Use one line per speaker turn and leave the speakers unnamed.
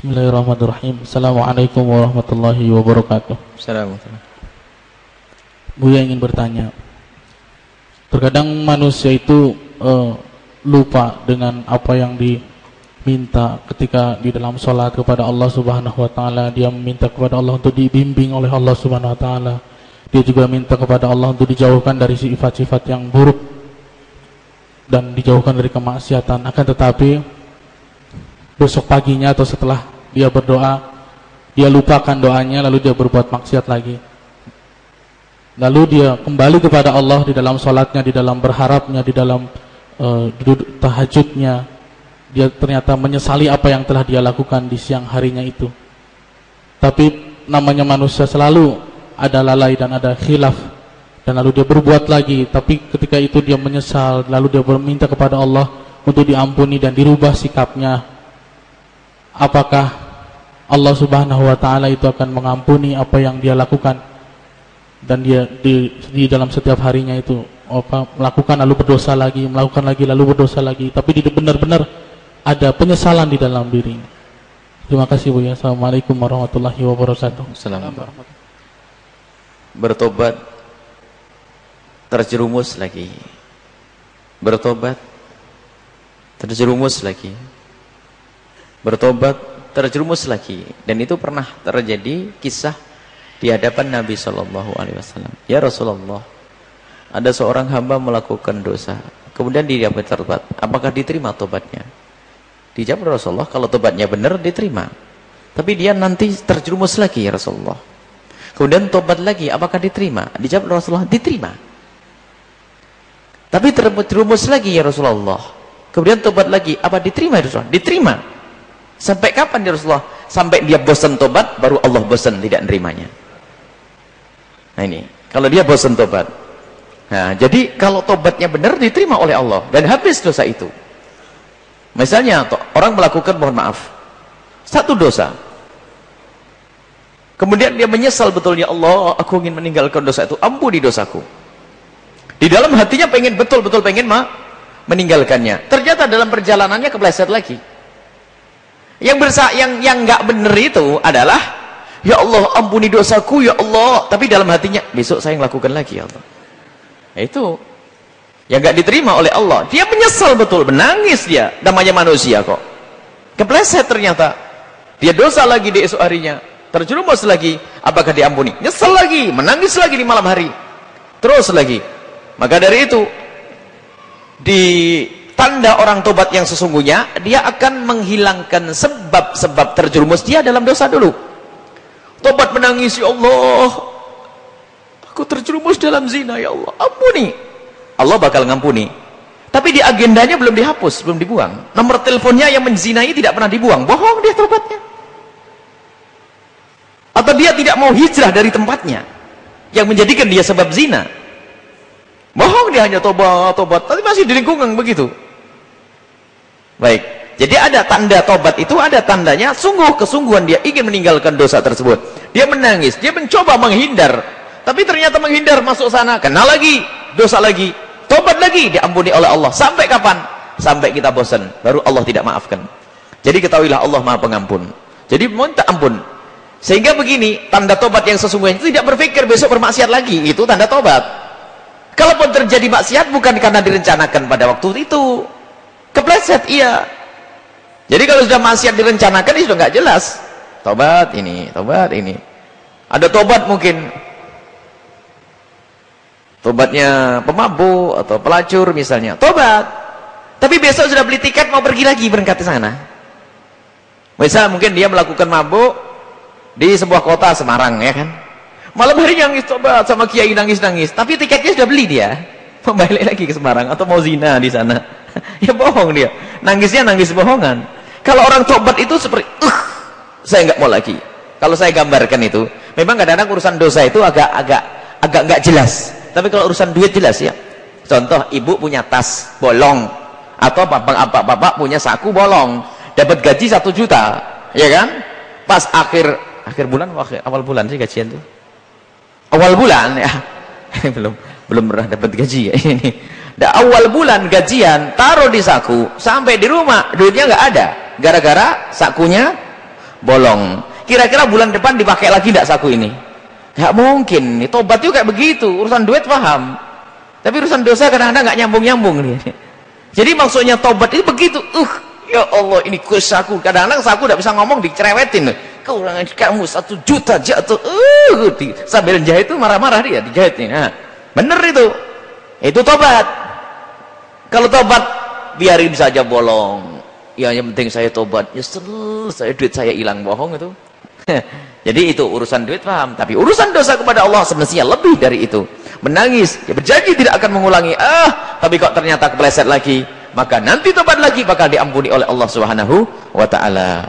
Bismillahirrahmanirrahim. Assalamualaikum warahmatullahi wabarakatuh.
Assalamualaikum.
Buya ingin bertanya. Terkadang manusia itu eh, lupa dengan apa yang diminta ketika di dalam sholat kepada Allah Subhanahu Wa Taala. Dia meminta kepada Allah untuk dibimbing oleh Allah Subhanahu Wa Taala. Dia juga minta kepada Allah untuk dijauhkan dari sifat-sifat yang buruk dan dijauhkan dari kemaksiatan. Akan tetapi besok paginya atau setelah dia berdoa, dia lupakan doanya lalu dia berbuat maksiat lagi. Lalu dia kembali kepada Allah di dalam sholatnya, di dalam berharapnya, di dalam uh, tahajudnya. Dia ternyata menyesali apa yang telah dia lakukan di siang harinya itu. Tapi namanya manusia selalu ada lalai dan ada khilaf dan lalu dia berbuat lagi tapi ketika itu dia menyesal lalu dia meminta kepada Allah untuk diampuni dan dirubah sikapnya apakah Allah Subhanahu wa taala itu akan mengampuni apa yang dia lakukan? Dan dia di, di dalam setiap harinya itu apa melakukan lalu berdosa lagi melakukan lagi lalu berdosa lagi. Tapi benar-benar ada penyesalan di dalam diri terima kasih Bu ya. Assalamualaikum warahmatullahi wabarakatuh.
Assalamualaikum bertobat terjerumus lagi. Bertobat terjerumus lagi bertobat terjerumus lagi dan itu pernah terjadi kisah di hadapan Nabi Shallallahu Alaihi Wasallam ya Rasulullah ada seorang hamba melakukan dosa kemudian dia bertobat apakah diterima tobatnya dijawab Rasulullah kalau tobatnya benar diterima tapi dia nanti terjerumus lagi ya Rasulullah Kemudian tobat lagi, apakah diterima? Dijawab Rasulullah, diterima. Tapi terjerumus lagi ya Rasulullah. Kemudian tobat lagi, apa diterima ya Rasulullah? Diterima. Sampai kapan ya Rasulullah? Sampai dia bosan tobat, baru Allah bosan tidak nerimanya. Nah ini, kalau dia bosan tobat. Nah, jadi kalau tobatnya benar diterima oleh Allah dan habis dosa itu. Misalnya orang melakukan mohon maaf satu dosa, Kemudian dia menyesal betulnya Allah, aku ingin meninggalkan dosa itu. Ampuni dosaku. Di dalam hatinya pengen betul-betul pengen ma meninggalkannya. Ternyata dalam perjalanannya kepleset lagi. Yang bersa yang yang nggak benar itu adalah ya Allah ampuni dosaku ya Allah, tapi dalam hatinya besok saya melakukan lagi ya Allah. Nah, itu yang nggak diterima oleh Allah. Dia menyesal betul, menangis dia. Namanya manusia kok. Kepleset ternyata. Dia dosa lagi di esok harinya terjerumus lagi apakah diampuni nyesel lagi menangis lagi di malam hari terus lagi maka dari itu di tanda orang tobat yang sesungguhnya dia akan menghilangkan sebab-sebab terjerumus dia dalam dosa dulu. Tobat menangis ya Allah aku terjerumus dalam zina ya Allah ampuni. Allah bakal ngampuni. Tapi di agendanya belum dihapus belum dibuang. Nomor teleponnya yang menzinai tidak pernah dibuang. Bohong dia tobatnya. Atau dia tidak mau hijrah dari tempatnya yang menjadikan dia sebab zina. Bohong dia hanya tobat tobat. Tapi masih di lingkungan begitu baik. Jadi ada tanda tobat itu ada tandanya sungguh kesungguhan dia ingin meninggalkan dosa tersebut. Dia menangis dia mencoba menghindar. Tapi ternyata menghindar masuk sana kena lagi dosa lagi tobat lagi diampuni oleh Allah. Sampai kapan? Sampai kita bosan baru Allah tidak maafkan. Jadi ketahuilah Allah maha pengampun. Jadi minta ampun. Sehingga begini, tanda tobat yang sesungguhnya tidak berpikir besok bermaksiat lagi. Itu tanda tobat. Kalaupun terjadi maksiat bukan karena direncanakan pada waktu itu. Kepleset, iya. Jadi kalau sudah maksiat direncanakan, itu nggak jelas. Tobat ini, tobat ini. Ada tobat mungkin. Tobatnya pemabuk atau pelacur misalnya. Tobat. Tapi besok sudah beli tiket mau pergi lagi berangkat ke sana. Misal mungkin dia melakukan mabuk, di sebuah kota Semarang ya kan malam hari nangis coba sama kiai nangis-nangis tapi tiketnya sudah beli dia mau balik lagi ke Semarang atau mau zina di sana ya bohong dia. Nangisnya nangis bohongan. Kalau orang tobat itu seperti uh, saya nggak mau lagi. Kalau saya gambarkan itu memang kadang-kadang urusan dosa itu agak-agak agak nggak jelas. Tapi kalau urusan duit jelas ya. Contoh ibu punya tas bolong. Atau bapak-bapak punya saku bolong. Dapat gaji satu juta ya kan? Pas akhir akhir bulan akhir, awal bulan sih gajian tuh. Awal bulan ya. Belum belum pernah dapat gaji ya. Ini da awal bulan gajian taruh di saku sampai di rumah duitnya nggak ada. Gara-gara sakunya bolong. Kira-kira bulan depan dipakai lagi tidak saku ini? Gak mungkin tobat kayak begitu. Urusan duit paham. Tapi urusan dosa kadang-kadang nggak nyambung-nyambung jadi maksudnya tobat itu begitu uh ya Allah ini saku. Kadang-kadang saku tidak bisa ngomong dicerewetin keurangan kamu satu juta jatuh uh sambil jahit itu marah-marah dia dijahit nih nah, bener itu. Itu tobat kalau tobat biarin saja bolong. Ya yang penting saya tobat. Ya saya duit saya hilang bohong itu. Jadi itu urusan duit paham tapi urusan dosa kepada Allah semestinya lebih dari itu. Menangis dia berjanji tidak akan mengulangi. Ah tapi kok ternyata kepleset lagi? Maka nanti tobat lagi bakal diampuni oleh Allah Subhanahu wa taala